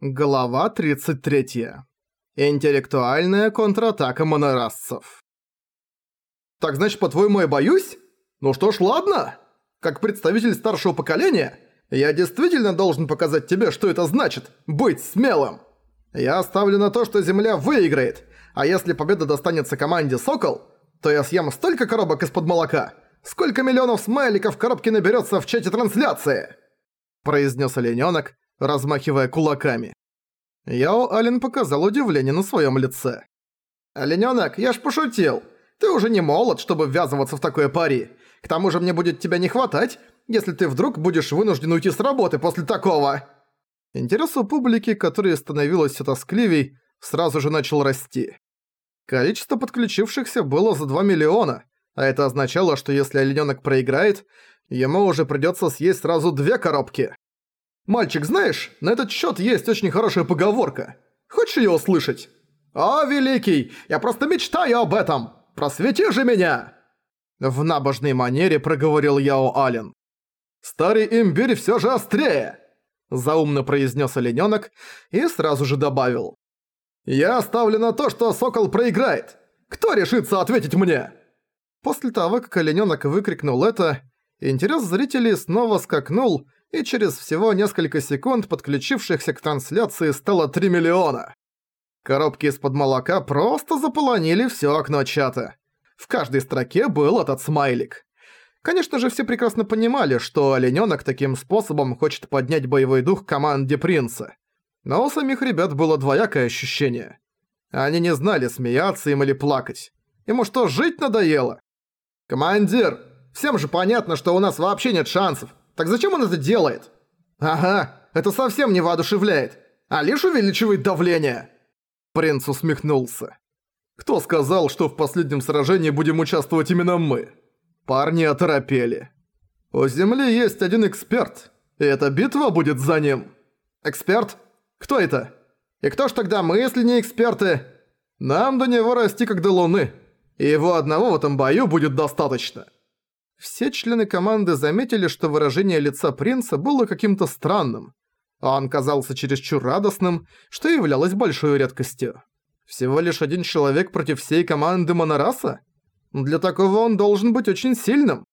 Глава 33. Интеллектуальная контратака монорасцев. «Так значит, по-твоему, я боюсь? Ну что ж, ладно. Как представитель старшего поколения, я действительно должен показать тебе, что это значит – быть смелым. Я ставлю на то, что Земля выиграет, а если победа достанется команде «Сокол», то я съем столько коробок из-под молока, сколько миллионов смайликов в коробке наберется в чате трансляции!» произнес оленёнок, размахивая кулаками. Яо Ален показал удивление на своем лице. «Оленёнок, я ж пошутил. Ты уже не молод, чтобы ввязываться в такое пари. К тому же мне будет тебя не хватать, если ты вдруг будешь вынужден уйти с работы после такого». Интерес у публики, которая становилась всё тоскливей, сразу же начал расти. Количество подключившихся было за 2 миллиона, а это означало, что если оленёнок проиграет, ему уже придётся съесть сразу две коробки. «Мальчик, знаешь, на этот счет есть очень хорошая поговорка. Хочешь ее услышать?» «О, великий, я просто мечтаю об этом! Просвети же меня!» В набожной манере проговорил Яо Ален. «Старый имбирь все же острее!» Заумно произнес оленёнок и сразу же добавил. «Я ставлю на то, что сокол проиграет! Кто решится ответить мне?» После того, как оленёнок выкрикнул это, интерес зрителей снова скакнул, и через всего несколько секунд подключившихся к трансляции стало 3 миллиона. Коробки из-под молока просто заполонили всё окно чата. В каждой строке был этот смайлик. Конечно же, все прекрасно понимали, что оленёнок таким способом хочет поднять боевой дух команде принца. Но у самих ребят было двоякое ощущение. Они не знали, смеяться им или плакать. Ему что, жить надоело? «Командир, всем же понятно, что у нас вообще нет шансов. Так зачем он это делает? Ага, это совсем не воодушевляет, а лишь увеличивает давление. Принц усмехнулся. Кто сказал, что в последнем сражении будем участвовать именно мы? Парни оторопели. У Земли есть один эксперт, и эта битва будет за ним. Эксперт? Кто это? И кто ж тогда мы, если не эксперты? Нам до него расти как до луны. И его одного в этом бою будет достаточно. Все члены команды заметили, что выражение лица принца было каким-то странным. Он казался чересчур радостным, что являлось большой редкостью. Всего лишь один человек против всей команды Монораса? Для такого он должен быть очень сильным.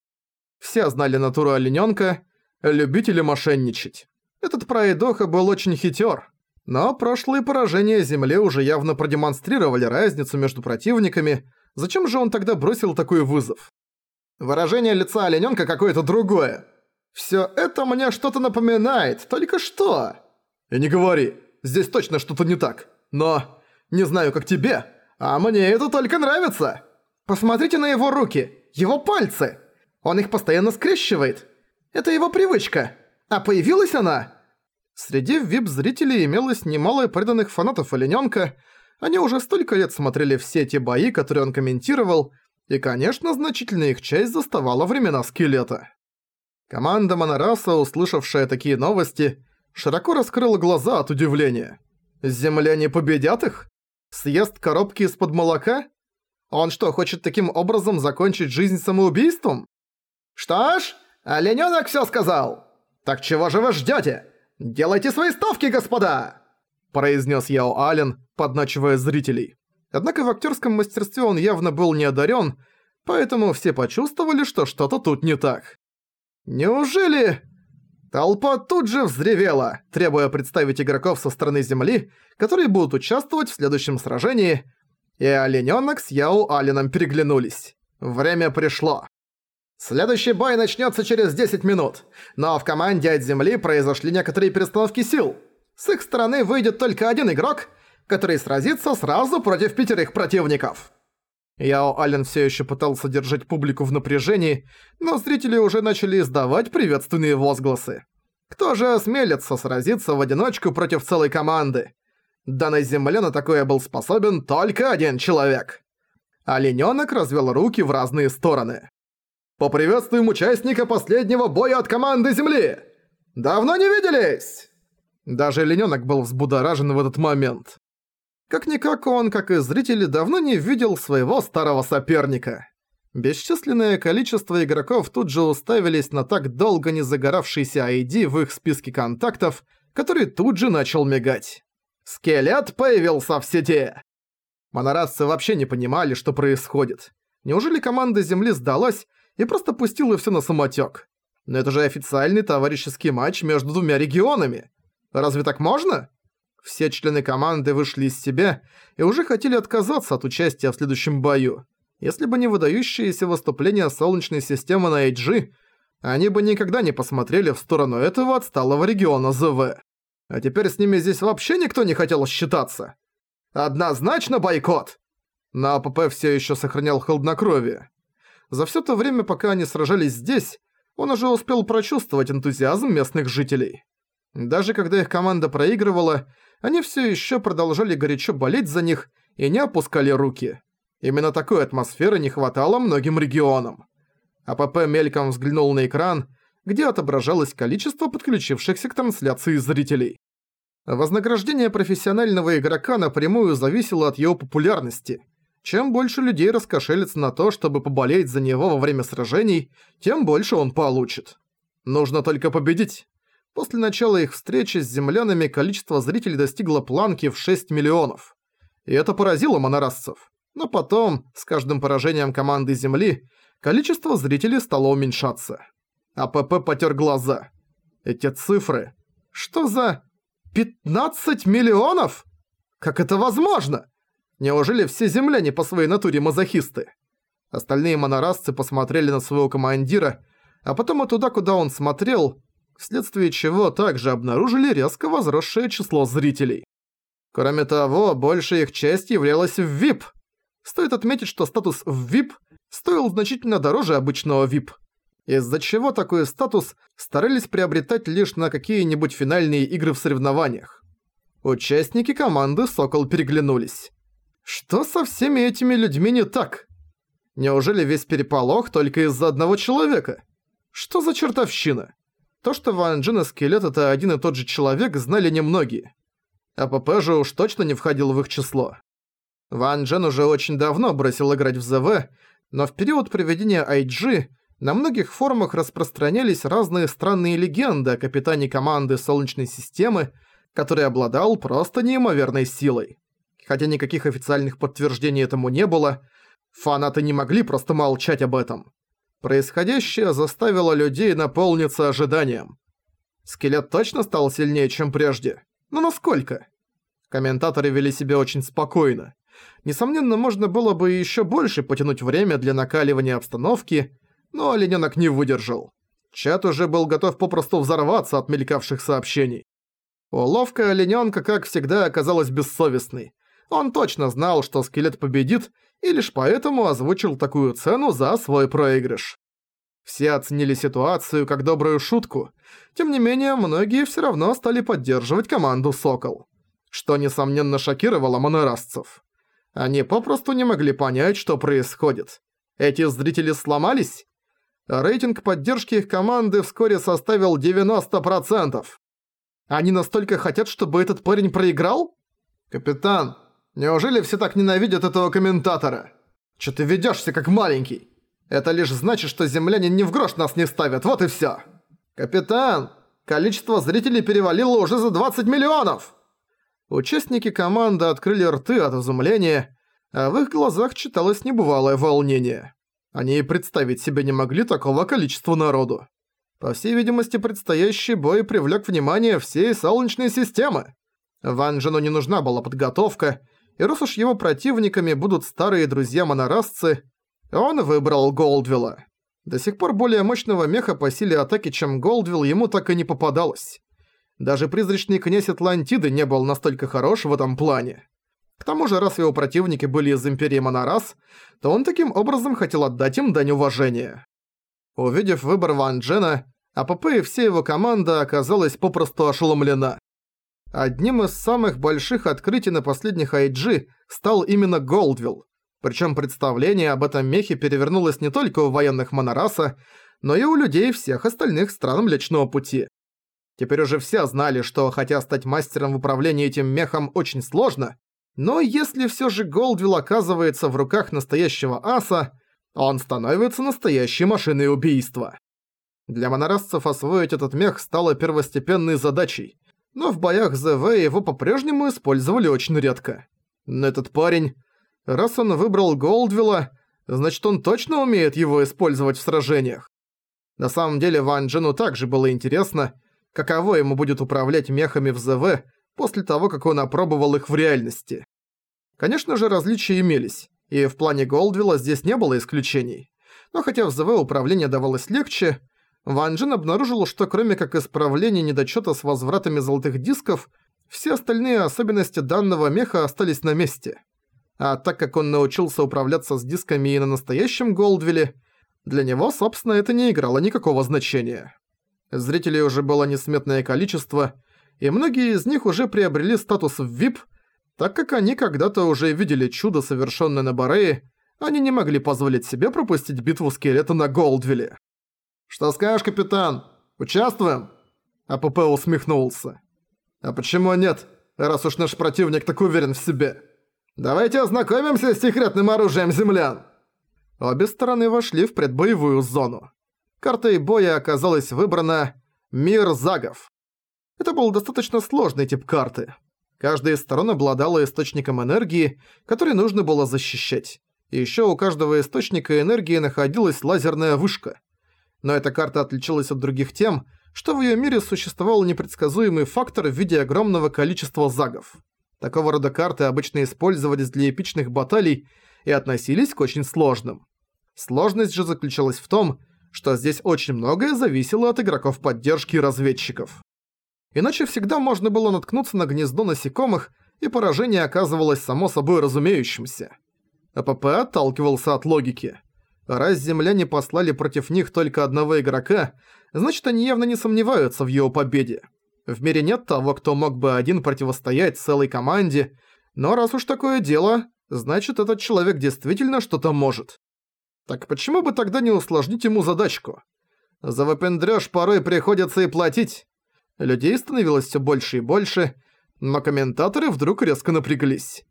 Все знали натуру оленёнка, любители мошенничать. Этот пройдоха был очень хитер. Но прошлые поражения Земле уже явно продемонстрировали разницу между противниками, зачем же он тогда бросил такой вызов? Выражение лица оленёнка какое-то другое. Всё это мне что-то напоминает, только что. И не говори, здесь точно что-то не так. Но не знаю, как тебе, а мне это только нравится. Посмотрите на его руки, его пальцы. Он их постоянно скрещивает. Это его привычка. А появилась она... Среди вип-зрителей имелось немало преданных фанатов оленёнка. Они уже столько лет смотрели все эти бои, которые он комментировал, и, конечно, значительная их часть заставала времена скелета. Команда Монораса, услышавшая такие новости, широко раскрыла глаза от удивления. «Земляне победят их? Съест коробки из-под молока? Он что, хочет таким образом закончить жизнь самоубийством?» «Что ж, оленёнок всё сказал! Так чего же вы ждёте? Делайте свои ставки, господа!» произнес Яо Ален, подначивая зрителей. Однако в актерском мастерстве он явно был не одарен, поэтому все почувствовали, что что-то тут не так. Неужели... Толпа тут же взревела, требуя представить игроков со стороны Земли, которые будут участвовать в следующем сражении, и Оленёнок с Яо Алином переглянулись. Время пришло. Следующий бой начнется через 10 минут, но в команде от Земли произошли некоторые перестановки сил. С их стороны выйдет только один игрок — который сразится сразу против пятерых противников. Яо Ален все еще пытался держать публику в напряжении, но зрители уже начали издавать приветственные возгласы. Кто же осмелится сразиться в одиночку против целой команды? Да на земле на такое был способен только один человек. Оленёнок развел руки в разные стороны. «Поприветствуем участника последнего боя от команды Земли! Давно не виделись!» Даже оленёнок был взбудоражен в этот момент. Как-никак он, как и зрители, давно не видел своего старого соперника. Бесчисленное количество игроков тут же уставились на так долго не загоравшийся ID в их списке контактов, который тут же начал мигать. Скелет появился в сети! Монорасцы вообще не понимали, что происходит. Неужели команда Земли сдалась и просто пустила все на самотек? Но это же официальный товарищеский матч между двумя регионами. Разве так можно? Все члены команды вышли из себя и уже хотели отказаться от участия в следующем бою. Если бы не выдающиеся выступления Солнечной системы на HG, они бы никогда не посмотрели в сторону этого отсталого региона ЗВ. А теперь с ними здесь вообще никто не хотел считаться. Однозначно бойкот! Но АПП все еще сохранял хладнокровие. За все то время, пока они сражались здесь, он уже успел прочувствовать энтузиазм местных жителей. Даже когда их команда проигрывала, они все еще продолжали горячо болеть за них и не опускали руки. Именно такой атмосферы не хватало многим регионам. АПП мельком взглянул на экран, где отображалось количество подключившихся к трансляции зрителей. Вознаграждение профессионального игрока напрямую зависело от его популярности. Чем больше людей раскошелится на то, чтобы поболеть за него во время сражений, тем больше он получит. Нужно только победить. После начала их встречи с землянами количество зрителей достигло планки в 6 миллионов. И это поразило монорасцев. Но потом, с каждым поражением команды Земли, количество зрителей стало уменьшаться. АПП потер глаза. Эти цифры. Что за... 15 миллионов? Как это возможно? Неужели все земляне по своей натуре мазохисты? Остальные монорасцы посмотрели на своего командира, а потом и туда, куда он смотрел, вследствие чего также обнаружили резко возросшее число зрителей. Кроме того, большая их часть являлась в VIP. Стоит отметить, что статус в VIP стоил значительно дороже обычного VIP – из-за чего такой статус старались приобретать лишь на какие-нибудь финальные игры в соревнованиях. Участники команды «Сокол» переглянулись. Что со всеми этими людьми не так? Неужели весь переполох только из-за одного человека? Что за чертовщина? То, что Ван Джин и Скелет это один и тот же человек, знали немногие. А ПП же уж точно не входил в их число. Ван Джен уже очень давно бросил играть в ЗВ, но в период проведения IG на многих форумах распространялись разные странные легенды о капитане команды Солнечной системы, который обладал просто неимоверной силой. Хотя никаких официальных подтверждений этому не было, фанаты не могли просто молчать об этом. Происходящее заставило людей наполниться ожиданием. Скелет точно стал сильнее, чем прежде? Но насколько? Комментаторы вели себя очень спокойно. Несомненно, можно было бы еще больше потянуть время для накаливания обстановки, но оленёнок не выдержал. Чат уже был готов попросту взорваться от мелькавших сообщений. Уловка оленёнка, как всегда, оказалась бессовестной. Он точно знал, что скелет победит, и лишь поэтому озвучил такую цену за свой проигрыш. Все оценили ситуацию как добрую шутку, тем не менее, многие всё равно стали поддерживать команду «Сокол», что, несомненно, шокировало монорасцев. Они попросту не могли понять, что происходит. Эти зрители сломались? Рейтинг поддержки их команды вскоре составил 90%. Они настолько хотят, чтобы этот парень проиграл? Капитан, неужели все так ненавидят этого комментатора? Чё ты ведёшься как маленький? Это лишь значит, что земляне ни в грош нас не ставят, вот и всё. Капитан, количество зрителей перевалило уже за 20 миллионов! Участники команды открыли рты от изумления, а в их глазах читалось небывалое волнение. Они и представить себе не могли такого количества народу. По всей видимости, предстоящий бой привлек внимание всей Солнечной системы. Ван Джену не нужна была подготовка, и раз уж его противниками будут старые друзья-монорасцы, он выбрал Голдвилла. До сих пор более мощного меха по силе атаки, чем Голдвилл, ему так и не попадалось. Даже призрачный князь Атлантиды не был настолько хорош в этом плане. К тому же, раз его противники были из Империи Монорас, то он таким образом хотел отдать им дань уважения. Увидев выбор Ван Джена, АПП и вся его команда оказалась попросту ошеломлена. Одним из самых больших открытий на последних IG стал именно Голдвилл. Причем представление об этом мехе перевернулось не только у военных Монораса, но и у людей всех остальных стран Млечного Пути. Теперь уже все знали, что хотя стать мастером в управлении этим мехом очень сложно, но если все же Голдвилл оказывается в руках настоящего аса, он становится настоящей машиной убийства. Для монорасцев освоить этот мех стало первостепенной задачей. Но в боях ЗВ его по-прежнему использовали очень редко. Но этот парень, раз он выбрал Голдвилла, значит он точно умеет его использовать в сражениях. На самом деле Ван Джену также было интересно, каково ему будет управлять мехами в ЗВ после того, как он опробовал их в реальности. Конечно же, различия имелись, и в плане Голдвилла здесь не было исключений. Но хотя в ЗВ управление давалось легче, Ван Джен обнаружил, что кроме как исправления недочёта с возвратами золотых дисков, все остальные особенности данного меха остались на месте. А так как он научился управляться с дисками и на настоящем Голдвилле, для него, собственно, это не играло никакого значения. Зрителей уже было несметное количество, и многие из них уже приобрели статус VIP, так как они когда-то уже видели чудо, совершенное на Барее, они не могли позволить себе пропустить битву скелета на Голдвилле. «Что скажешь, капитан? Участвуем?» АПП усмехнулся. «А почему нет, раз уж наш противник так уверен в себе? Давайте ознакомимся с секретным оружием землян!» Обе стороны вошли в предбоевую зону. Картой боя оказалась выбрана «Мир Загов». Это был достаточно сложный тип карты. Каждая из сторон обладала источником энергии, который нужно было защищать. И ещё у каждого источника энергии находилась лазерная вышка. Но эта карта отличалась от других тем, что в её мире существовал непредсказуемый фактор в виде огромного количества загов. Такого рода карты обычно использовались для эпичных баталий и относились к очень сложным. Сложность же заключалась в том, что здесь очень многое зависело от игроков поддержки и разведчиков. Иначе всегда можно было наткнуться на гнездо насекомых, и поражение оказывалось само собой разумеющимся. АПП отталкивался от логики. Раз земляне послали против них только одного игрока, значит они явно не сомневаются в его победе. В мире нет того, кто мог бы один противостоять целой команде, но раз уж такое дело, значит этот человек действительно что-то может. Так почему бы тогда не усложнить ему задачку? За выпендрёж порой приходится и платить. Людей становилось все больше и больше, но комментаторы вдруг резко напряглись.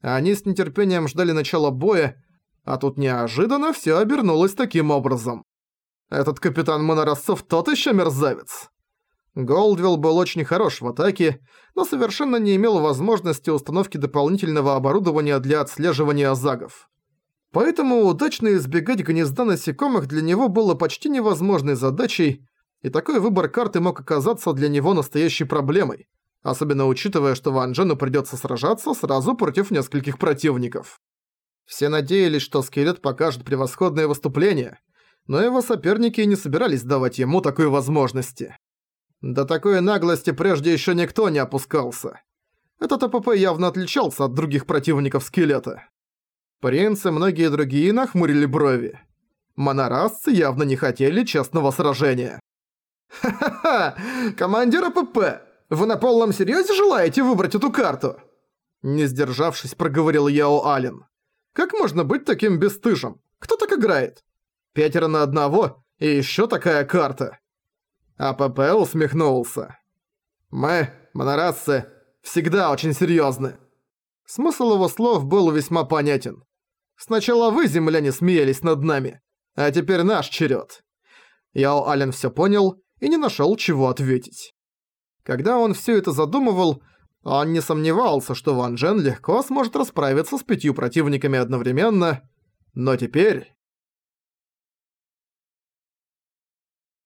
Они с нетерпением ждали начала боя, а тут неожиданно все обернулось таким образом. Этот капитан монорасцов тот еще мерзавец. Голдвилл был очень хорош в атаке, но совершенно не имел возможности установки дополнительного оборудования для отслеживания загов. Поэтому удачно избегать гнезда насекомых для него было почти невозможной задачей, и такой выбор карты мог оказаться для него настоящей проблемой, особенно учитывая, что Ван Джену придётся сражаться сразу против нескольких противников. Все надеялись, что скелет покажет превосходное выступление, но его соперники не собирались давать ему такой возможности. До такой наглости прежде ещё никто не опускался. Этот АПП явно отличался от других противников скелета. Принц и многие другие нахмурили брови. Монорасцы явно не хотели честного сражения. «Ха-ха-ха! Командир АПП! Вы на полном серьезе желаете выбрать эту карту?» Не сдержавшись, проговорил Яо Ален. «Как можно быть таким бесстыжим? Кто так играет? Пятеро на одного и еще такая карта!» АПП усмехнулся. «Мы, монорасцы, всегда очень серьезны. Смысл его слов был весьма понятен. Сначала вы, земляне, смеялись над нами, а теперь наш черед. Яо Ален все понял и не нашел, чего ответить. Когда он все это задумывал, он не сомневался, что Ван Джен легко сможет расправиться с пятью противниками одновременно, но теперь...